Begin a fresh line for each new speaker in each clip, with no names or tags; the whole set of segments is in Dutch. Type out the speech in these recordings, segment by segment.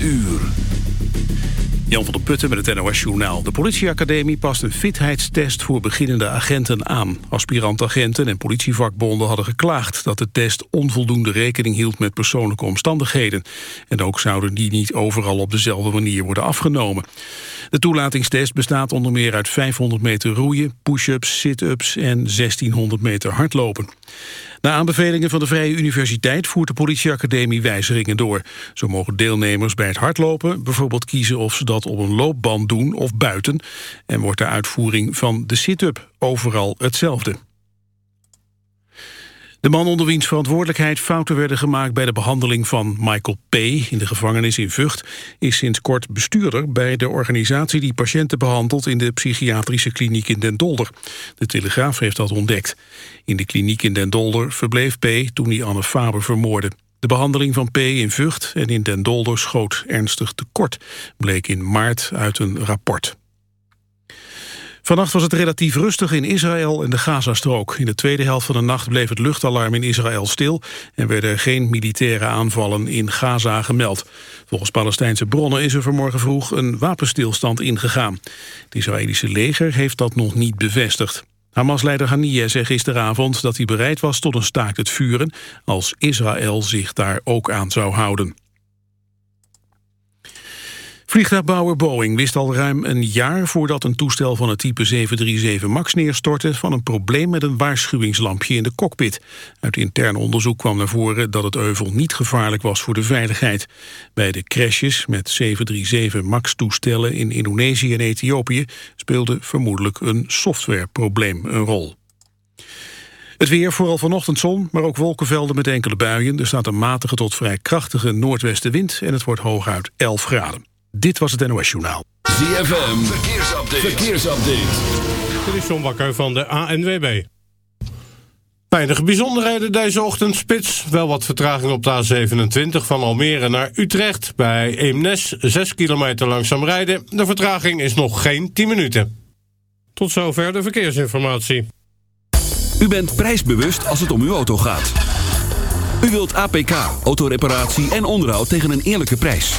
uur.
Jan van der Putten met het NOS-journaal. De politieacademie past een fitheidstest voor beginnende agenten aan. Aspirantagenten en politievakbonden hadden geklaagd... dat de test onvoldoende rekening hield met persoonlijke omstandigheden. En ook zouden die niet overal op dezelfde manier worden afgenomen. De toelatingstest bestaat onder meer uit 500 meter roeien... push-ups, sit-ups en 1600 meter hardlopen. Na aanbevelingen van de Vrije Universiteit voert de politieacademie wijzigingen door. Zo mogen deelnemers bij het hardlopen bijvoorbeeld kiezen of ze dat op een loopband doen of buiten. En wordt de uitvoering van de sit-up overal hetzelfde. De man onder wiens verantwoordelijkheid fouten werden gemaakt bij de behandeling van Michael P. in de gevangenis in Vught is sinds kort bestuurder bij de organisatie die patiënten behandelt in de psychiatrische kliniek in Den Dolder. De Telegraaf heeft dat ontdekt. In de kliniek in Den Dolder verbleef P. toen hij Anne Faber vermoordde. De behandeling van P. in Vught en in Den Dolder schoot ernstig tekort, bleek in maart uit een rapport. Vannacht was het relatief rustig in Israël en de Gazastrook. In de tweede helft van de nacht bleef het luchtalarm in Israël stil... en werden er geen militaire aanvallen in Gaza gemeld. Volgens Palestijnse bronnen is er vanmorgen vroeg een wapenstilstand ingegaan. Het Israëlische leger heeft dat nog niet bevestigd. Hamas-leider Haniyeh zei gisteravond dat hij bereid was tot een staakt het vuren... als Israël zich daar ook aan zou houden. Vliegtuigbouwer Boeing wist al ruim een jaar voordat een toestel van het type 737 MAX neerstortte van een probleem met een waarschuwingslampje in de cockpit. Uit intern onderzoek kwam naar voren dat het euvel niet gevaarlijk was voor de veiligheid. Bij de crashes met 737 MAX toestellen in Indonesië en Ethiopië speelde vermoedelijk een softwareprobleem een rol. Het weer, vooral vanochtend zon, maar ook wolkenvelden met enkele buien. Er staat een matige tot vrij krachtige noordwestenwind en het wordt hooguit 11 graden. Dit was het NOS Journaal.
ZFM, verkeersupdate. verkeersupdate.
Dit is John Bakker van de ANWB. Weinig bijzonderheden deze ochtend spits. Wel wat vertraging op de A27 van Almere naar Utrecht. Bij Eemnes 6 kilometer langzaam rijden. De vertraging is nog geen 10 minuten. Tot zover de verkeersinformatie.
U bent prijsbewust als het om uw auto gaat. U wilt APK, autoreparatie en onderhoud tegen een eerlijke prijs.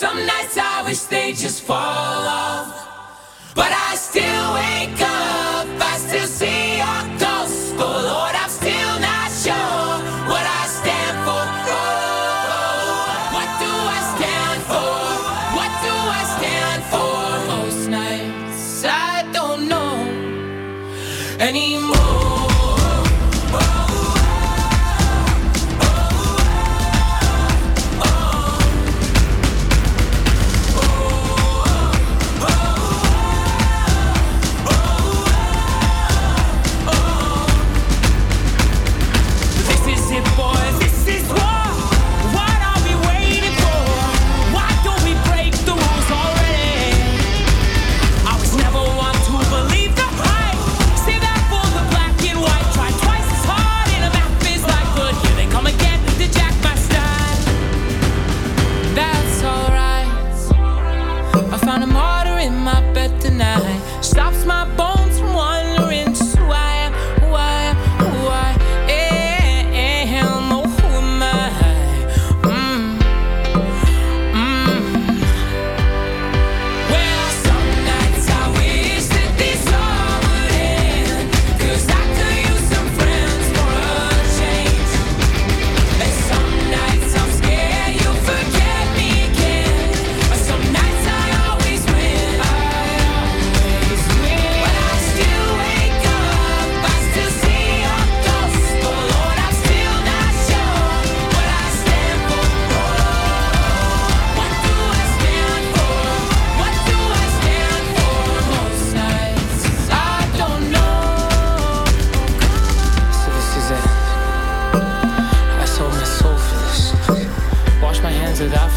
Some nights I wish they just fall off, but I still wait.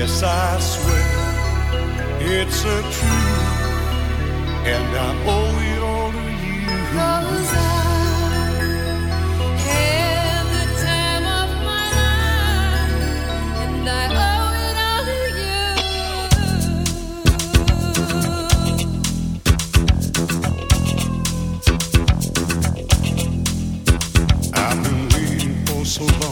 Yes, I swear it's a truth, and I owe it all to you.
Cause I had the time of my life, and I owe it all to you.
I've been waiting for so long.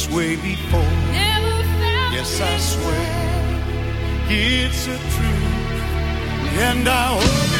this
way before. yes, I swear it's a truth, and I hope.